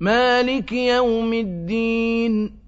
مالك يوم الدين